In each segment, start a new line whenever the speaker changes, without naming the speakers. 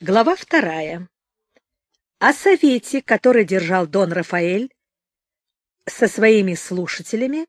Глава вторая. О совете, который держал Дон Рафаэль со своими слушателями,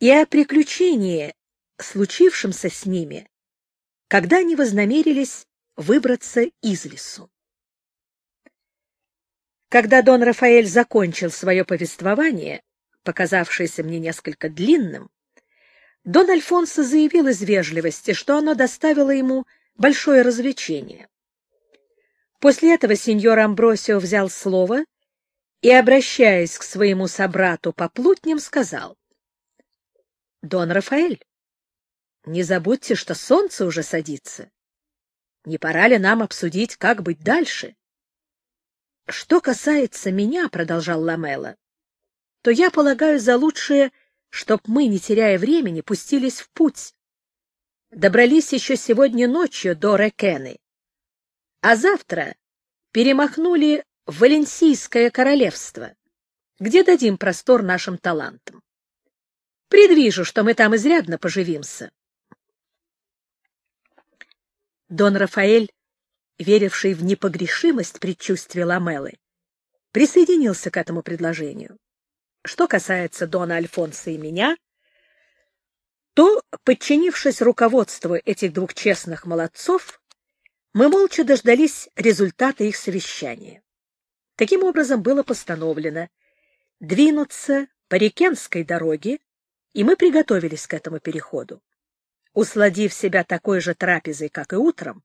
и о приключении, случившемся с ними, когда они вознамерились выбраться из лесу. Когда Дон Рафаэль закончил свое повествование, показавшееся мне несколько длинным, Дон Альфонсо заявил из вежливости, что оно доставило ему большое развлечение. После этого сеньор Амбросио взял слово и, обращаясь к своему собрату по плутням, сказал. — Дон Рафаэль, не забудьте, что солнце уже садится. Не пора ли нам обсудить, как быть дальше? — Что касается меня, — продолжал Ламела, — то я полагаю за лучшее, чтоб мы, не теряя времени, пустились в путь. Добрались еще сегодня ночью до Рекены а завтра перемахнули в Валенсийское королевство, где дадим простор нашим талантам. Предвижу, что мы там изрядно поживимся. Дон Рафаэль, веривший в непогрешимость предчувствия Ламелы, присоединился к этому предложению. Что касается Дона Альфонса и меня, то, подчинившись руководству этих двух честных молодцов, мы молча дождались результата их совещания. Таким образом было постановлено двинуться по Рекенской дороге, и мы приготовились к этому переходу. Усладив себя такой же трапезой, как и утром,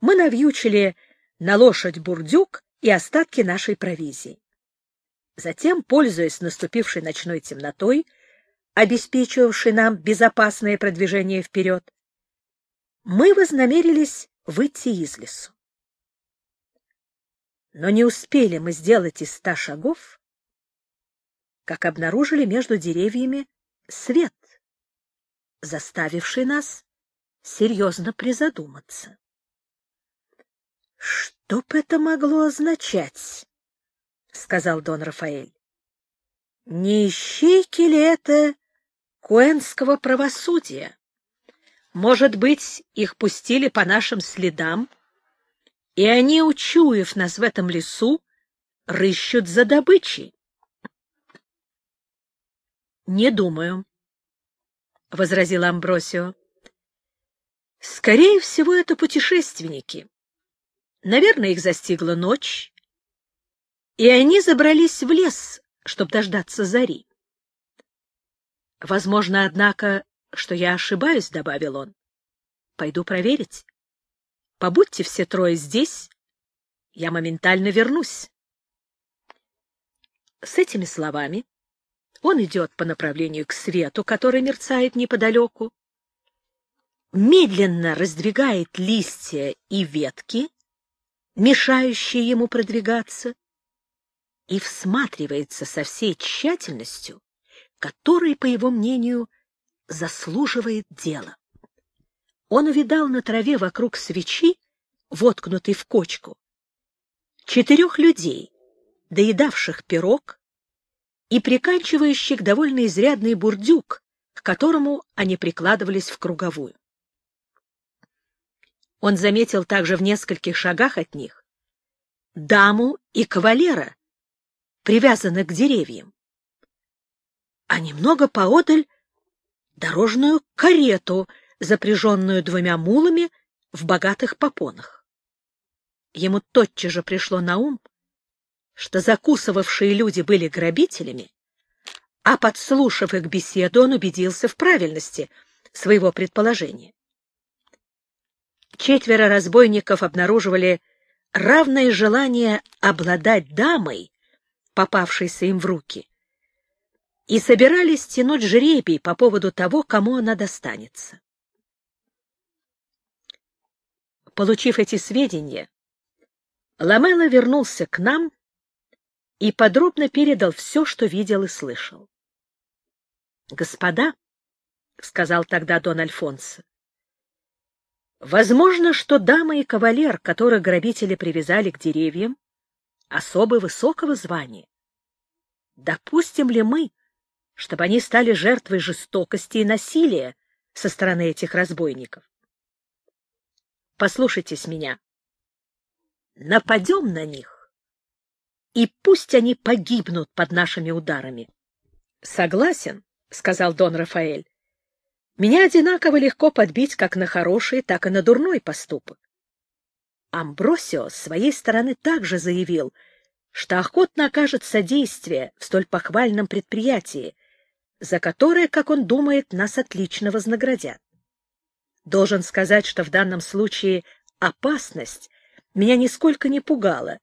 мы навьючили на лошадь бурдюк и остатки нашей провизии. Затем, пользуясь наступившей ночной темнотой, обеспечивавшей нам безопасное продвижение вперед, мы вознамерились выйти из лесу. Но не успели мы сделать и ста шагов, как обнаружили между деревьями свет, заставивший нас серьезно призадуматься. — Что бы это могло означать? — сказал Дон Рафаэль. — Не ищейки ли это куэнского правосудия? Может быть, их пустили по нашим следам, и они, учуяв нас в этом лесу, рыщут за добычей. — Не думаю, — возразил Амбросио. — Скорее всего, это путешественники. Наверное, их застигла ночь, и они забрались в лес, чтобы дождаться зари. Возможно, однако, что я ошибаюсь, — добавил он. — Пойду проверить. Побудьте все трое здесь, я моментально вернусь. С этими словами он идет по направлению к свету, который мерцает неподалеку, медленно раздвигает листья и ветки, мешающие ему продвигаться, и всматривается со всей тщательностью, которой, по его мнению, заслуживает дела. Он увидал на траве вокруг свечи, воткнутой в кочку, четырех людей, доедавших пирог и приканчивающих довольно изрядный бурдюк, к которому они прикладывались в круговую. Он заметил также в нескольких шагах от них даму и кавалера, привязанных к деревьям. А немного поодаль дорожную карету, запряженную двумя мулами в богатых попонах. Ему тотчас же пришло на ум, что закусывавшие люди были грабителями, а, подслушав их беседу, он убедился в правильности своего предположения. Четверо разбойников обнаруживали равное желание обладать дамой, попавшейся им в руки, и собирались тянуть жребий по поводу того, кому она достанется. Получив эти сведения, Ламела вернулся к нам и подробно передал все, что видел и слышал. «Господа», — сказал тогда Дон Альфонсо, — «возможно, что дама и кавалер, которых грабители привязали к деревьям, особо высокого звания. Допустим ли мы, чтобы они стали жертвой жестокости и насилия со стороны этих разбойников. Послушайтесь меня. нападем на них, и пусть они погибнут под нашими ударами. — Согласен, — сказал Дон Рафаэль. — Меня одинаково легко подбить как на хороший, так и на дурной поступок. Амбросио с своей стороны также заявил, что охотно окажет содействие в столь похвальном предприятии, за которое, как он думает, нас отлично вознаградят. Должен сказать, что в данном случае опасность меня нисколько не пугала,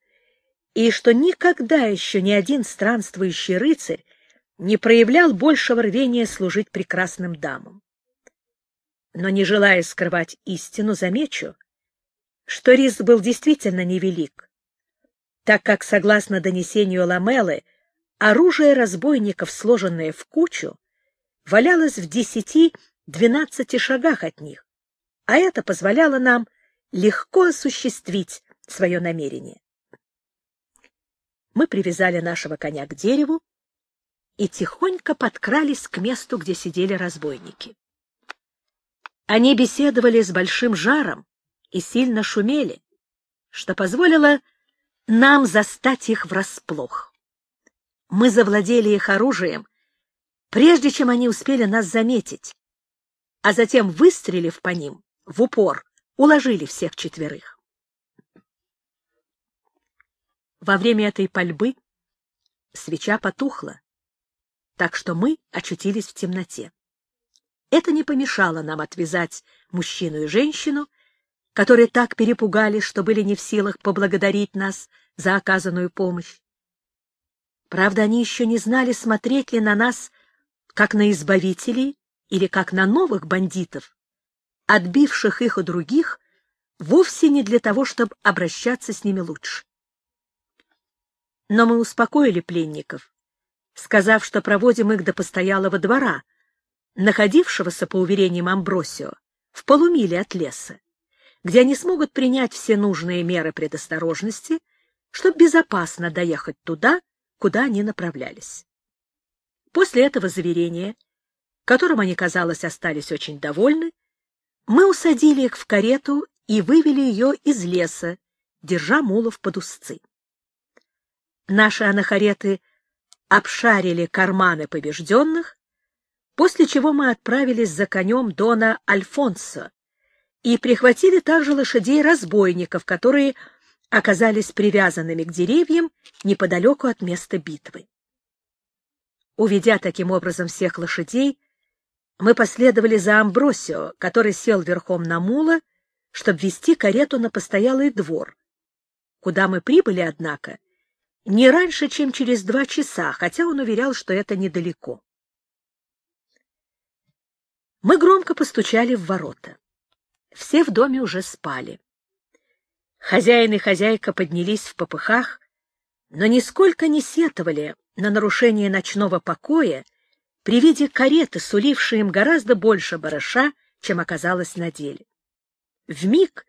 и что никогда еще ни один странствующий рыцарь не проявлял большего рвения служить прекрасным дамам. Но, не желая скрывать истину, замечу, что риск был действительно невелик, так как, согласно донесению Ламелы, оружие разбойников, сложенное в кучу, валялось в десяти-двенадцати шагах от них, а это позволяло нам легко осуществить свое намерение. Мы привязали нашего коня к дереву и тихонько подкрались к месту, где сидели разбойники. Они беседовали с большим жаром и сильно шумели, что позволило нам застать их врасплох. Мы завладели их оружием, прежде чем они успели нас заметить, а затем, выстрелив по ним, в упор, уложили всех четверых. Во время этой пальбы свеча потухла, так что мы очутились в темноте. Это не помешало нам отвязать мужчину и женщину, которые так перепугались, что были не в силах поблагодарить нас за оказанную помощь. Правда, они еще не знали, смотреть ли на нас как на избавителей или как на новых бандитов, отбивших их у других вовсе не для того, чтобы обращаться с ними лучше. Но мы успокоили пленников, сказав, что проводим их до постоялого двора, находившегося, по уверениям Амбросио, в полумиле от леса, где они смогут принять все нужные меры предосторожности, чтобы безопасно доехать туда, куда они направлялись. После этого заверения, которым они, казалось, остались очень довольны, мы усадили их в карету и вывели ее из леса, держа мулов под узцы. Наши анахареты обшарили карманы побежденных, после чего мы отправились за конем Дона Альфонсо и прихватили также лошадей разбойников, которые оказались привязанными к деревьям неподалеку от места битвы. Уведя таким образом всех лошадей, мы последовали за Амбросио, который сел верхом на мула, чтобы вести карету на постоялый двор, куда мы прибыли, однако, не раньше, чем через два часа, хотя он уверял, что это недалеко. Мы громко постучали в ворота. Все в доме уже спали. Хозяин и хозяйка поднялись в попыхах, но нисколько не сетовали на нарушение ночного покоя при виде кареты, сулившей им гораздо больше барыша, чем оказалось на деле. В миг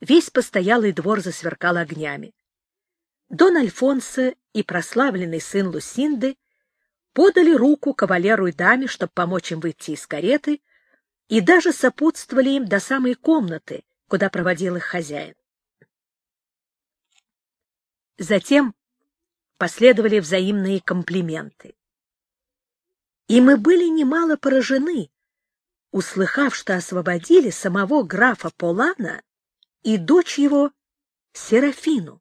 весь постоялый двор засверкал огнями. Дон Альфонсо и прославленный сын Лусинды подали руку кавалеру и даме, чтобы помочь им выйти из кареты, и даже сопутствовали им до самой комнаты, куда проводил их хозяин. Затем последовали взаимные комплименты. И мы были немало поражены, услыхав, что освободили самого графа Полана и дочь его Серафину.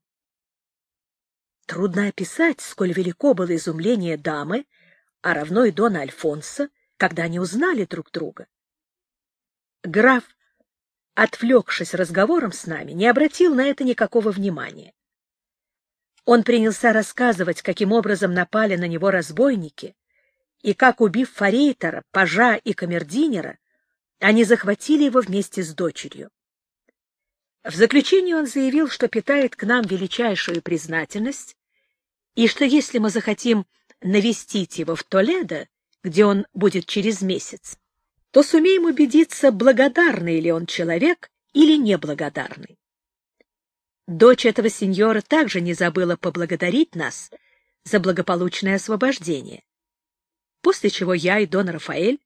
Трудно описать, сколь велико было изумление дамы, а равно и Дона Альфонса, когда они узнали друг друга. Граф, отвлекшись разговором с нами, не обратил на это никакого внимания. Он принялся рассказывать, каким образом напали на него разбойники, и как, убив форейтера, пажа и камердинера, они захватили его вместе с дочерью. В заключение он заявил, что питает к нам величайшую признательность, и что если мы захотим навестить его в Толедо, где он будет через месяц, то сумеем убедиться, благодарный ли он человек или неблагодарный. Дочь этого сеньора также не забыла поблагодарить нас за благополучное освобождение. После чего я и Дон Рафаэль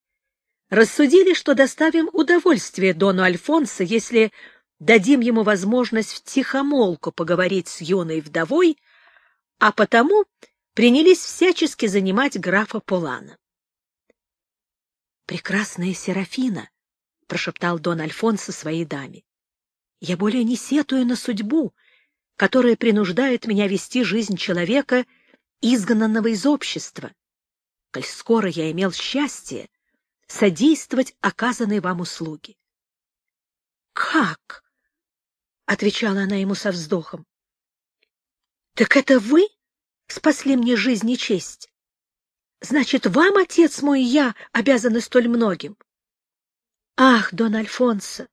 рассудили, что доставим удовольствие Дону Альфонсо, если дадим ему возможность втихомолку поговорить с юной вдовой, а потому принялись всячески занимать графа Полана. «Прекрасная Серафина!» — прошептал Дон Альфонсо своей даме. «Я более не сетую на судьбу, которая принуждает меня вести жизнь человека, изгнанного из общества. Коль скоро я имел счастье содействовать оказанной вам услуги. «Как?» — отвечала она ему со вздохом. «Так это вы спасли мне жизнь и честь? Значит, вам, отец мой, и я обязаны столь многим. Ах, Дон Альфонсо,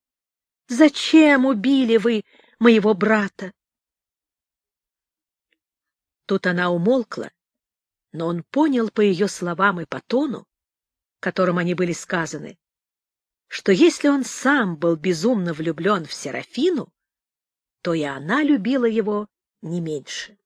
зачем убили вы моего брата?» Тут она умолкла, но он понял по ее словам и по тону, которым они были сказаны, что если он сам был безумно влюблен в Серафину, то и она любила его не меньше.